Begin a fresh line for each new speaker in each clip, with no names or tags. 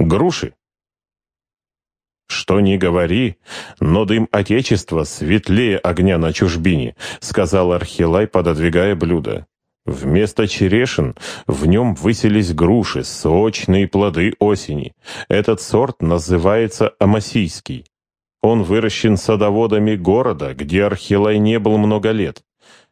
Груши. «Что ни говори, но дым Отечества светлее огня на чужбине», сказал Архилай, пододвигая блюдо. Вместо черешин в нем высились груши, сочные плоды осени. Этот сорт называется амасийский. Он выращен садоводами города, где Архилай не был много лет.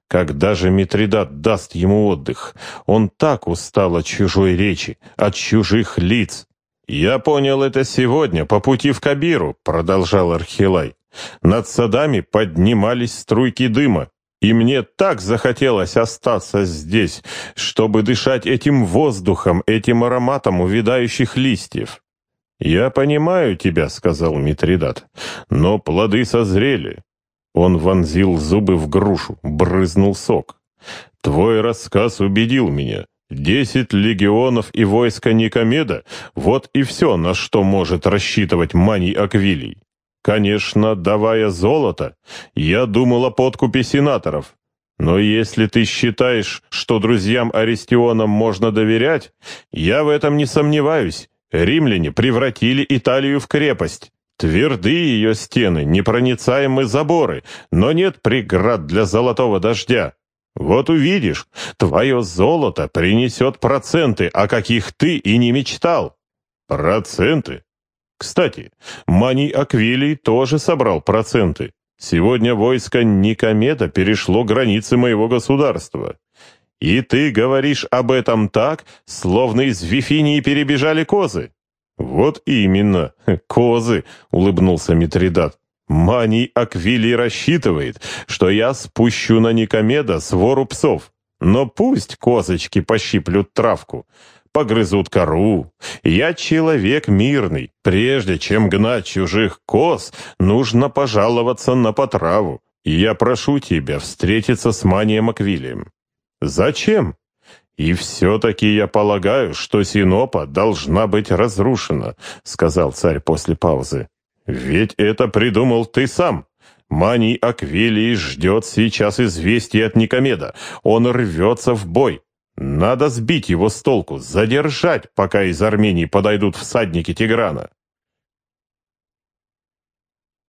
Когда же Митридат даст ему отдых? Он так устал от чужой речи, от чужих лиц. «Я понял это сегодня, по пути в Кабиру», — продолжал Архилай. «Над садами поднимались струйки дыма, и мне так захотелось остаться здесь, чтобы дышать этим воздухом, этим ароматом увядающих листьев. «Я понимаю тебя», — сказал Митридат, — «но плоды созрели». Он вонзил зубы в грушу, брызнул сок. «Твой рассказ убедил меня. Десять легионов и войско Никомеда — вот и все, на что может рассчитывать Маний Аквилий. Конечно, давая золото, я думал о подкупе сенаторов. Но если ты считаешь, что друзьям Аристионам можно доверять, я в этом не сомневаюсь. Римляне превратили Италию в крепость. Тверды ее стены, непроницаемы заборы, но нет преград для золотого дождя. Вот увидишь, твое золото принесет проценты, о каких ты и не мечтал. Проценты? Кстати, Маний Аквилий тоже собрал проценты. Сегодня войско Никомеда перешло границы моего государства. И ты говоришь об этом так, словно из Вифинии перебежали козы. Вот именно, козы, улыбнулся Митридат. Маний Аквилий рассчитывает, что я спущу на Никомеда свору псов. Но пусть козочки пощиплют травку погрызут кору. Я человек мирный. Прежде чем гнать чужих коз, нужно пожаловаться на потраву. Я прошу тебя встретиться с Манием Аквилием. Зачем? И все-таки я полагаю, что Синопа должна быть разрушена, сказал царь после паузы. Ведь это придумал ты сам. Маний Аквилий ждет сейчас известия от Никомеда. Он рвется в бой. Надо сбить его с толку, задержать, пока из Армении подойдут всадники Тиграна.